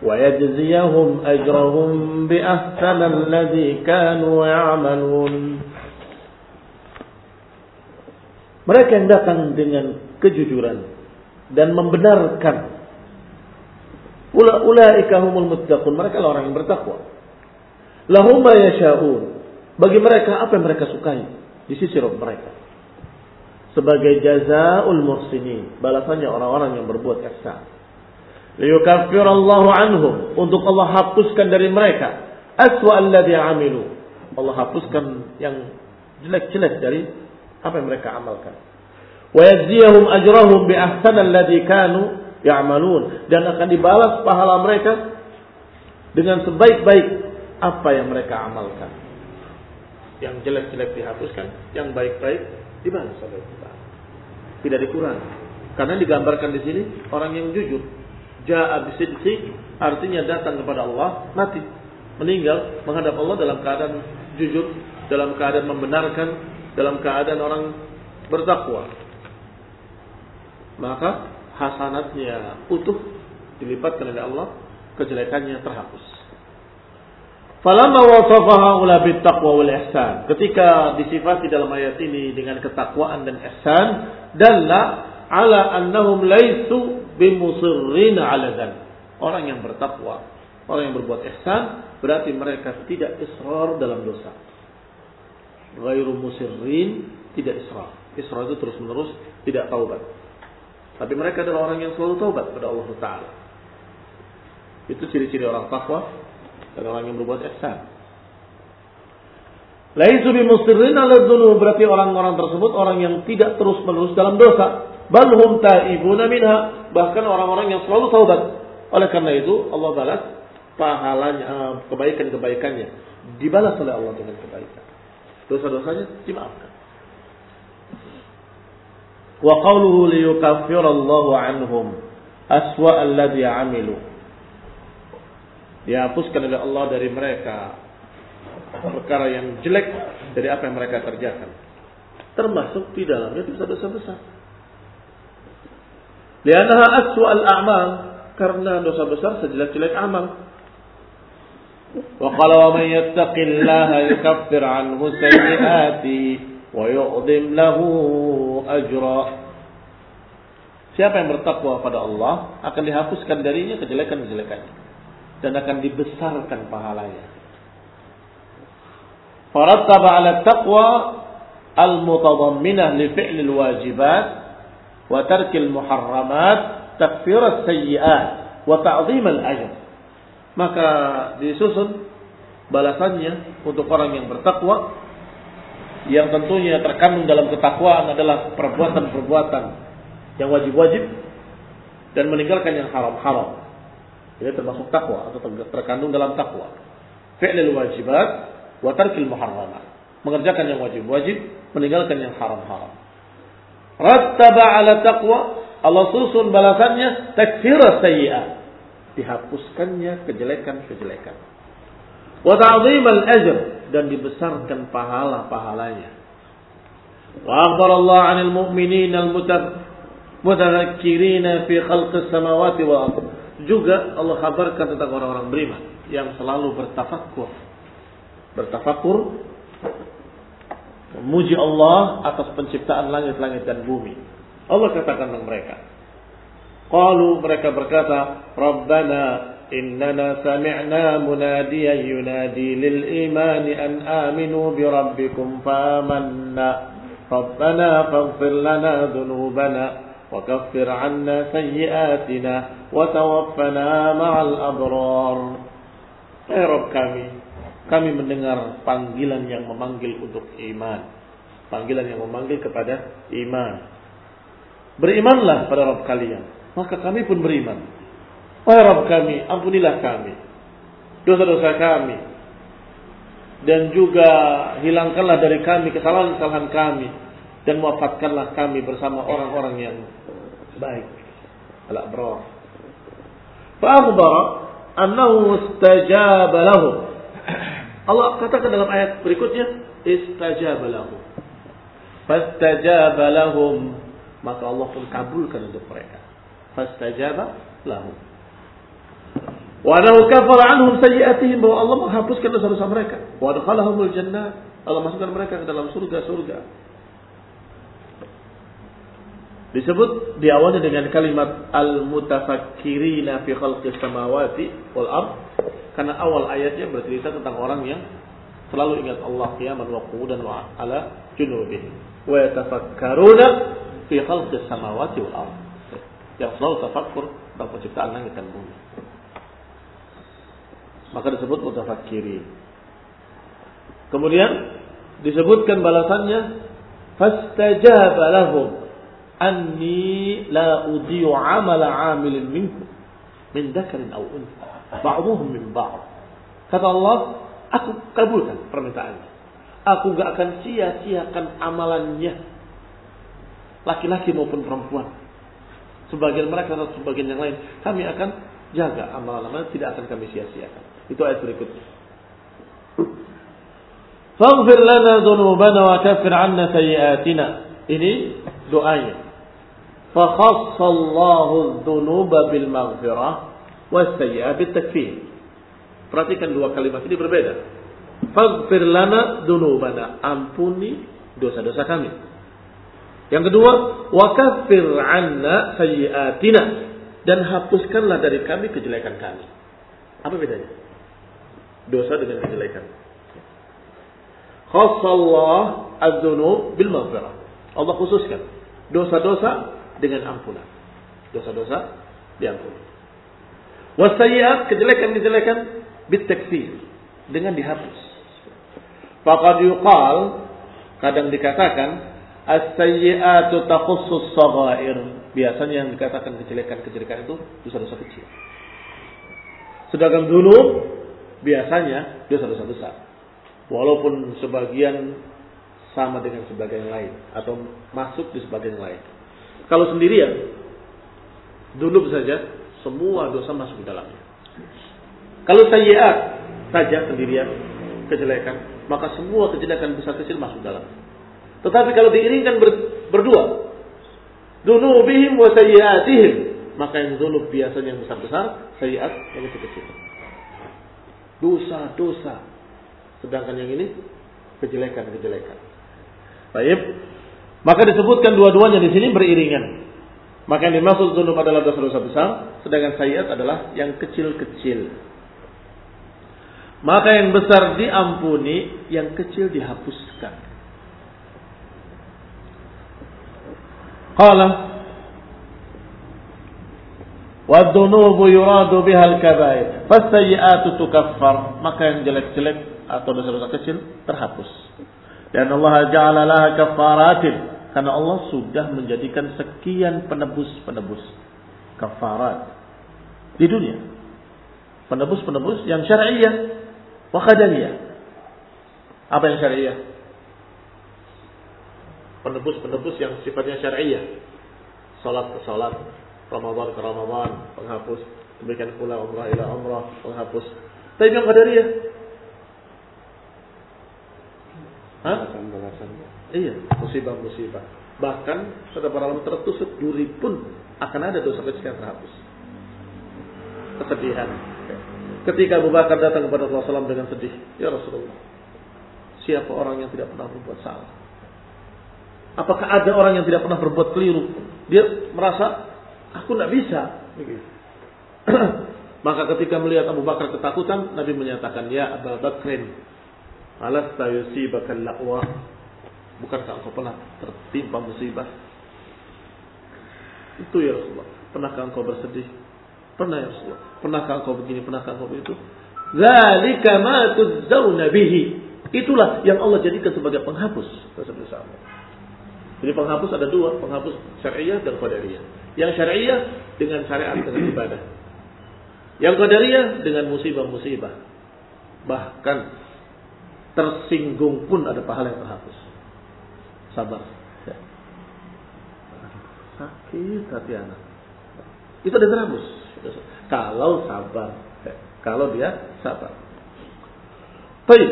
[SPEAKER 2] ويجزيهم أجرهم بأحسن الذي كانوا يعملون Mereka yang datang dengan kejujuran dan membenarkan. Ulaika humul muttaqun. Mereka lah orang yang bertakwa. Lahum ma yasha'un. Bagi mereka apa yang mereka sukai di sisi Rabb mereka. Sebagai jazaul muhsinin, balasannya orang-orang yang berbuat ihsan. Liyukaffirallahu anhum untuk Allah hapuskan dari mereka aswa alladhi amilu. Allah hapuskan yang jelek-jelek dari apa yang mereka amalkan wa yajziyahum ajrahum bi ahsana alladhi kanu ya'malun dan akan dibalas pahala mereka dengan sebaik-baik apa yang mereka amalkan. Yang jelek-jelek dihapuskan, yang baik-baik dibalas oleh kita. Tidak dikurangi. Karena digambarkan di sini orang yang jujur. Ja'a bisidqi artinya datang kepada Allah mati, meninggal menghadap Allah dalam keadaan jujur, dalam keadaan membenarkan, dalam keadaan orang bertakwa. Maka hasanatnya utuh dilipatkan oleh Allah, kejelekannya terhapus. Falamma wasafaha ula bittaqwa wal ihsan. Ketika disifati dalam ayat ini dengan ketakwaan dan ihsan, dalla ala annahum laisu bimusirrina ala dzan. Orang yang bertakwa, orang yang berbuat ihsan berarti mereka tidak israr dalam dosa. Ghairu musirrin tidak israr. Israr itu terus menerus tidak taubat. Tapi mereka adalah orang yang selalu taubat kepada Allah Taala. Itu ciri-ciri orang takwa dan orang yang berbuat ihsan. Laisu bimusirrin ala dzunub berarti orang-orang tersebut orang yang tidak terus-menerus dalam dosa. Balhum taibuna minha. Bahkan orang-orang yang selalu taubat. Oleh karena itu Allah balas pahalanya eh, kebaikan-kebaikannya dibalas oleh Allah dengan kebaikan. Dosa-dosanya dimaafkan. Wa qawluhu liyukaffirallahu anhum aswa alladhi amilu. Dihapuskan oleh Allah dari mereka perkara yang jelek dari apa yang mereka kerjakan. Termasuk di dalamnya dosa-dosa besar. Lianaha aswa al-a'mal karena dosa besar sejelek-jelek amal. Wa man yattaqillaha yukaffir anhu sayyi'atihi wa yu'dim lahu ajra. Siapa yang bertakwa pada Allah akan dihapuskan darinya kejelekan-kejelekannya dan akan dibesarkan pahalanya. Farattaba 'ala taqwa al-mutadamminah li fi'li al-wajibat wa tarkil muharramat takfir as-sayyi'at wa ta'zim al-ajr. Maka disusun balasannya untuk orang yang bertakwa yang tentunya terkandung dalam ketakwaan adalah perbuatan-perbuatan yang wajib-wajib dan meninggalkan yang haram-haram. Ini termasuk takwa atau terkandung dalam takwa. Fi'lil wajibat wa tarkil muharramat. Mengerjakan yang wajib-wajib, meninggalkan yang haram-haram. Rattaba ala taqwa, Allah susun balasannya takfir sayyi'at. Dihapuskannya kejelekan-kejelekan. Wa ta'zim al-ajr dan dibesarkan pahala-pahalanya. Wa akhbar Allah 'anil mu'minin al-mutadhakkirina fi khalqis samawati wal ardh juga Allah kabarkan tentang orang-orang beriman yang selalu bertafakur. Bertafakur memuji Allah atas penciptaan langit-langit dan bumi. Allah katakan tentang mereka. Qalu mereka berkata, "Rabbana innana sami'na munadiyan yunadi lil imani an aminu bi rabbikum fa amanna. Rabbana faghfir lana dhunubana وكفر عنا سيئاتنا وتوفنا مع الأبرار Eh Rob kami, kami mendengar panggilan yang memanggil untuk iman. Panggilan yang memanggil kepada iman. Berimanlah pada Rob kalian. Maka kami pun beriman. Wahai Rabb kami, ampunilah kami. Dosa-dosa kami. Dan juga hilangkanlah dari kami kesalahan-kesalahan kami. Dan wafatkanlah kami bersama orang-orang yang baik. Al-Abrar. Fa'akhbar annahu istajaba lahu. Allah katakan dalam ayat berikutnya, istajaba lahu. Fastajaba lahum. Maka Allah pun kabulkan untuk mereka. Fastajaba lahum. Wa anhum sayyi'atihim bahwa Allah menghapuskan dosa-dosa mereka. Wa adkhalahumul jannah. Allah masukkan mereka ke dalam surga-surga. Disebut diawali dengan kalimat al-mutafakkirina fi khalqis samawati wal ard karena awal ayatnya bercerita tentang orang yang selalu ingat Allah qiyaman wa qu'udan wa ala junubihim wa yatafakkaruna fi khalqis samawati wal ard. Yang selalu tafakkur tentang penciptaan langit dan bumi maka disebut mutafakkirin. Kemudian disebutkan balasannya fastajaba lahum. Anni la udhi'u 'amala 'amilin minkum min dzakarin aw untha ba'dhuhum min ba'd. Kata Allah, aku kabulkan permintaannya. Aku gak akan sia-siakan amalannya. Laki-laki maupun perempuan. Sebagian mereka atau sebagian yang lain. Kami akan jaga amalan-amalan tidak akan kami sia-siakan. Itu ayat berikutnya. Faghfir lana dhunubana wa kafir 'anna sayyi'atina. Ini doanya. Bil maghfirah wa sayyi'at bit takfir. Perhatikan dua kalimat ini berbeda. Faghfir lana. Ampuni dosa-dosa kami. Yang kedua, wa kafir 'anna sayyi'atina dan hapuskanlah dari kami kejelekan kami. Apa bedanya? Dosa dengan kejelekan. Khassallah az-dzunub bil maghfirah. Allah khususkan dosa-dosa dengan ampunan. Dosa-dosa diampuni. Wasayyiat kejelekan-kejelekan bitakfir dengan dihapus. Faqad yuqal kadang dikatakan as-sayyi'atu takhussus saghair. Biasanya yang dikatakan kejelekan-kejelekan itu dosa-dosa kecil. Sedangkan dulu biasanya dosa-dosa besar. Walaupun sebagian sama dengan sebagian lain atau masuk di sebagian lain. Kalau sendirian, dulu saja semua dosa masuk di dalamnya. Kalau sayyiat saja sendirian, kejelekan, maka semua kejelekan besar kecil masuk dalam. Tetapi kalau diiringkan ber, berdua, bihim wa sayyiatihim, maka yang dulu biasanya yang besar-besar, sayyiat yang kecil-kecil. Dosa-dosa Sedangkan yang ini kejelekan-kejelekan. Baik. Maka disebutkan dua-duanya di sini beriringan. Maka yang dimaksud dzunub adalah dosa-dosa besar, sedangkan sayiat adalah yang kecil-kecil. Maka yang besar diampuni, yang kecil dihapuskan. Qala وَالذُّنُوبُ يُرَادُ بِهَا الْكَبَائِرِ فَالسَّيِّئَاتُ تُكَفَّرُ Maka yang jelek-jelek atau dosa-dosa kecil terhapus. Dan Allah Ja'ala kafaratin. Karena Allah sudah menjadikan sekian penebus-penebus. Kafarat. Di dunia. Penebus-penebus yang syariah. Wakadaniyah. Apa yang syariah? Penebus-penebus yang sifatnya syariah. Salat ke salat. Ramadan ke Ramadan. Penghapus. Demikian pula umrah ila umrah. Penghapus. Tapi yang qadariyah Iya, musibah-musibah. Bahkan kata para ulama tertusuk duri pun akan ada dosa kecil yang terhapus. Kesedihan. Ketika Abu Bakar datang kepada Rasulullah SAW dengan sedih, ya Rasulullah, siapa orang yang tidak pernah berbuat salah? Apakah ada orang yang tidak pernah berbuat keliru? Dia merasa aku tidak bisa. Maka ketika melihat Abu Bakar ketakutan, Nabi menyatakan, ya Abu Bakrin, Alasta yusibakal la'wa. Bukankah engkau pernah tertimpa musibah? Itu ya Rasulullah. Pernahkah engkau bersedih? Pernah ya Rasulullah. Pernahkah engkau begini? Pernahkah engkau begitu? Zalika ma tudzawna bihi. Itulah yang Allah jadikan sebagai penghapus dosa-dosa Jadi penghapus ada dua, penghapus syariah dan qadariyah. Yang syariah dengan syariat dengan ibadah. Yang qadariyah dengan musibah-musibah. Bahkan tersinggung pun ada pahala yang terhapus. Sabar. Ya. Sakit hati anak. Itu ada terhapus. Kalau sabar. Ya. Kalau dia sabar. Baik.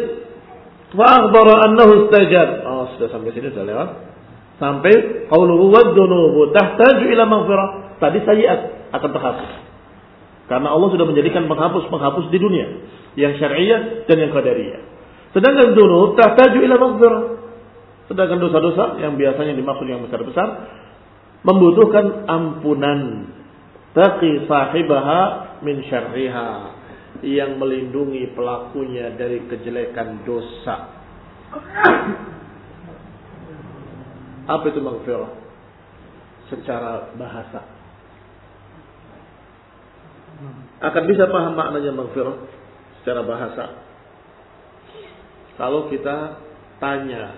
[SPEAKER 2] Fa'akhbara annahu istajab. Oh, sudah sampai sini sudah lewat. Sampai qauluhu wadzunubu tahtaju ila maghfirah. Tadi sayiat akan terhapus. Karena Allah sudah menjadikan penghapus-penghapus di dunia. Yang syariah dan yang qadariyah. Sedangkan dulu tahtaju ila maghfirah. Sedangkan dosa-dosa yang biasanya dimaksud yang besar-besar membutuhkan ampunan. Taqi sahibaha min syarriha yang melindungi pelakunya dari kejelekan dosa. Apa itu maghfirah? Secara bahasa. Akan bisa paham maknanya maghfirah secara bahasa. Kalau kita tanya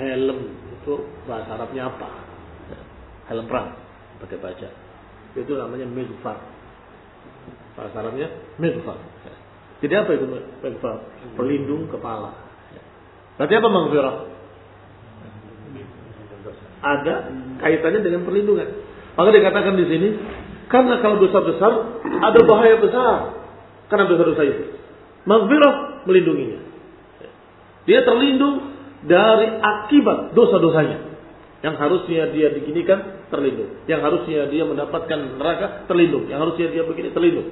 [SPEAKER 2] helm itu bahasa Arabnya apa? helm perang pakai baja. Itu namanya mighfar. Bahasa Arabnya mighfar. Jadi apa itu mighfar? Pelindung kepala. Berarti apa maghfirah? Ada kaitannya dengan perlindungan. Maka dikatakan di sini, karena kalau dosa besar ada bahaya besar. Karena dosa-dosa itu. Maghfirah melindunginya. Dia terlindung dari akibat dosa-dosanya. Yang harusnya dia diginikan terlindung. Yang harusnya dia mendapatkan neraka terlindung. Yang harusnya dia begini terlindung.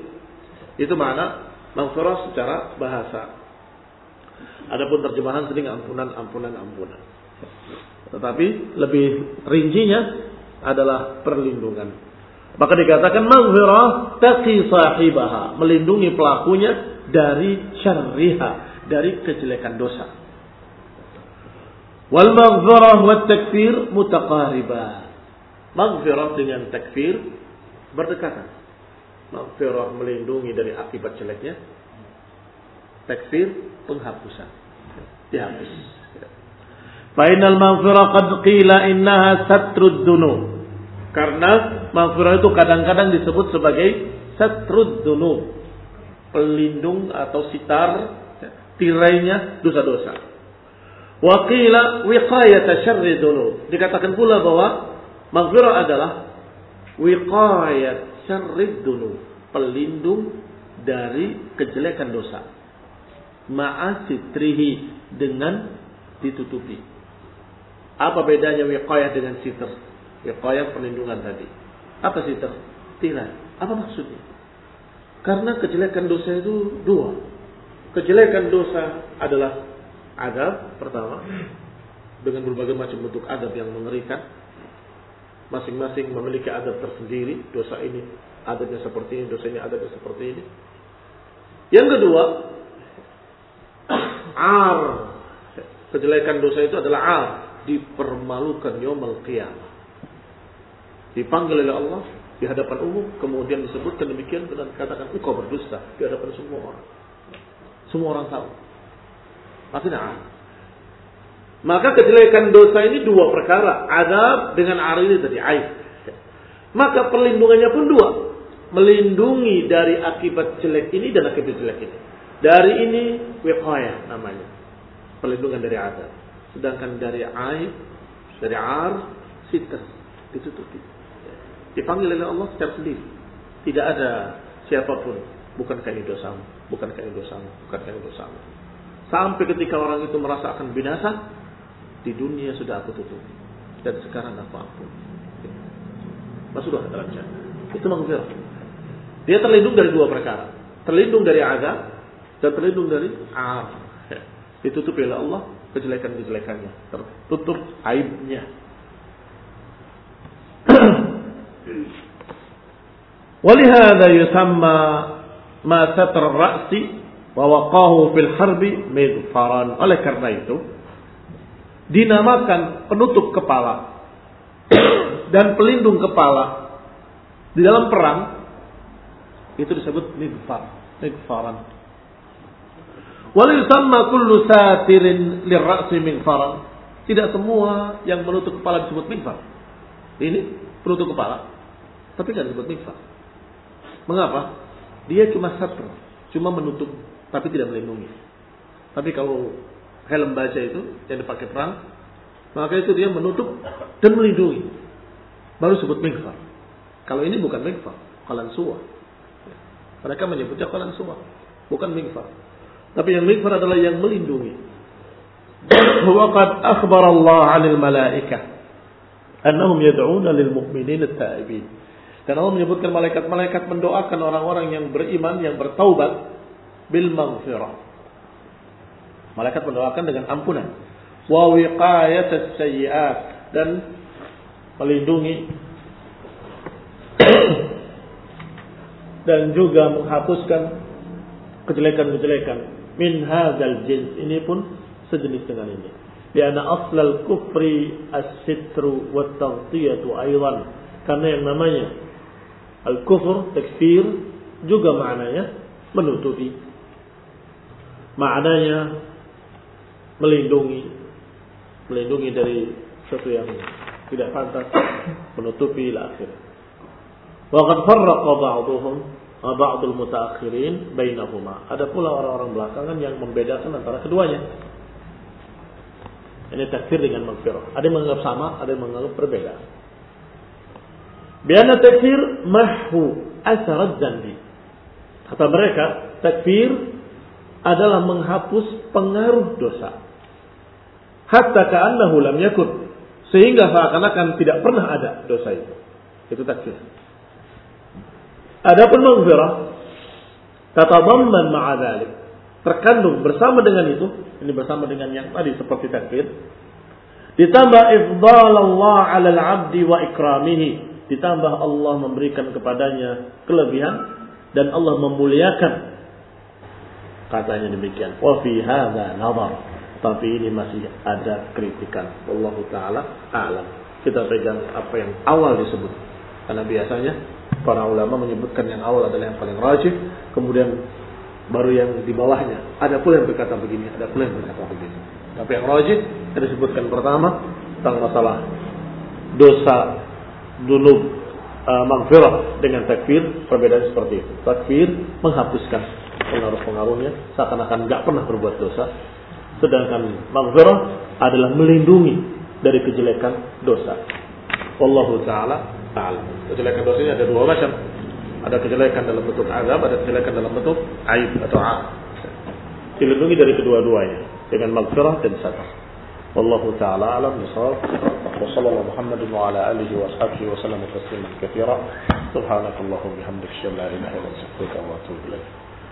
[SPEAKER 2] Itu makna maghfirah secara bahasa. Adapun terjemahan sering ampunan, ampunan, ampunan. Tetapi lebih rincinya adalah perlindungan. Maka dikatakan maghfirah taqi sahibaha, melindungi pelakunya dari syarriha, dari kejelekan dosa. Wal maghfirah wa takfir mutaqariba. Maghfirah dengan takfir berdekatan. Maghfirah melindungi dari akibat jeleknya. Takfir penghapusan. Dihapus. Fainal maghfirah qad qila innaha satrud dunub. Karena maghfirah itu kadang-kadang disebut sebagai satrud dunub. Pelindung atau sitar tirainya dosa-dosa. Wakila wiqayat syarri dunub. Dikatakan pula bahwa maghfirah adalah wiqayat syarri dunub. Pelindung dari kejelekan dosa. Ma'asitrihi dengan ditutupi. Apa bedanya wiqayah dengan sitr? Wiqayah perlindungan tadi. Apa sitr? Tirai. Apa maksudnya? Karena kejelekan dosa itu dua. Kejelekan dosa adalah adab pertama dengan berbagai macam bentuk adab yang mengerikan. Masing-masing memiliki adab tersendiri. Dosa ini adabnya seperti ini, dosa ini adabnya seperti ini. Yang kedua, ar. Kejelekan dosa itu adalah ar. Dipermalukan yomel qiyamah. Dipanggil oleh Allah di hadapan umum, kemudian disebutkan demikian dan katakan engkau berdusta di hadapan semua orang. Semua orang tahu. Maksudnya ar. Maka kejelekan dosa ini dua perkara. Adab dengan ar ini tadi aib. Maka perlindungannya pun dua. Melindungi dari akibat jelek ini dan akibat jelek ini. Dari ini wiqayah namanya. Perlindungan dari adab. Sedangkan dari aib, dari ar, sitas. Ditutupi. Dipanggil oleh Allah secara sendiri. Tidak ada siapa pun. Bukankah ini dosamu? Bukankah ini dosamu? Bukankah ini dosamu? Sampai ketika orang itu merasakan binasa, di dunia sudah aku tutup Dan sekarang aku ampun. Masuklah ke dalam jalan Itu manggil Dia terlindung dari dua perkara. Terlindung dari azab dan terlindung dari ar. Ditutupi oleh Allah kejelekan-kejelekannya. Tertutup aibnya. Walihada yusamma ma satar ra'si Wawakahu fil harbi migfaran. Oleh karena itu, dinamakan penutup kepala dan pelindung kepala di dalam perang itu disebut migfar, migfaran. Wal yusamma kullu satirin lirra'si migfaran. Tidak semua yang menutup kepala disebut migfar. Ini penutup kepala, tapi tidak disebut migfar. Mengapa? Dia cuma satu, cuma menutup tapi tidak melindungi. Tapi kalau helm baja itu yang dipakai perang, maka itu dia menutup dan melindungi. Baru sebut mikfar. Kalau ini bukan mikfar, kalan suwa. Mereka menyebutnya kalan suwa, bukan mikfar. Tapi yang mikfar adalah yang melindungi. Waqad akhbar Allah 'anil malaikah annahum yad'una lil mu'minin at-ta'ibin. Dan Allah menyebutkan malaikat-malaikat mendoakan orang-orang yang beriman, yang bertaubat bil maghfirah. Malaikat mendoakan dengan ampunan. Wa wiqayat sayyiat dan melindungi dan juga menghapuskan kejelekan-kejelekan min hadzal jins ini pun sejenis dengan ini. Karena aslal kufri as-sitru wa taghtiyatu aidan. Karena yang namanya Al-kufur, takfir juga maknanya menutupi. Maknanya melindungi. Melindungi dari sesuatu yang tidak pantas menutupi akhir. Wa qad farraqa ba'dhum ba'dul mutaakhirin bainahuma. Ada pula orang-orang belakangan yang membedakan antara keduanya. Ini takfir dengan maghfirah. Ada yang menganggap sama, ada yang menganggap berbeda. Biana takfir mahhu asarat dzanbi. Kata mereka, takfir adalah menghapus pengaruh dosa. Hatta ka'annahu lam yakun. Sehingga seakan-akan tidak pernah ada dosa itu. Itu takfir. Adapun maghfirah tatadamman ma'a dzalik. Terkandung bersama dengan itu, ini bersama dengan yang tadi seperti takfir. Ditambah ifdal Allah 'ala al-'abdi wa ikramihi. Ditambah Allah memberikan kepadanya kelebihan dan Allah memuliakan. Katanya demikian. Wa fi hadza nazar. Tapi ini masih ada kritikan. Wallahu taala a'lam. Kita pegang apa yang awal disebut. Karena biasanya para ulama menyebutkan yang awal adalah yang paling rajih, kemudian baru yang di bawahnya. Ada pula yang berkata begini, ada pula yang berkata begini. Tapi yang rajih yang disebutkan pertama tentang masalah dosa dulu uh, maghfirah dengan takfir perbedaan seperti itu. Takfir menghapuskan pengaruh-pengaruhnya seakan-akan nggak pernah berbuat dosa. Sedangkan maghfirah adalah melindungi dari kejelekan dosa. Wallahu taala ta'ala. Kejelekan dosa ini ada dua macam. Ada kejelekan dalam bentuk azab, ada kejelekan dalam bentuk aib atau a. Dilindungi dari kedua-duanya dengan maghfirah dan sabar. Wallahu taala alam bisawab. Wa sallallahu Muhammad wa ala alihi wa ashabihi wa sallam tasliman katsira. Subhanakallahumma bihamdika asyhadu an la ilaha illa anta astaghfiruka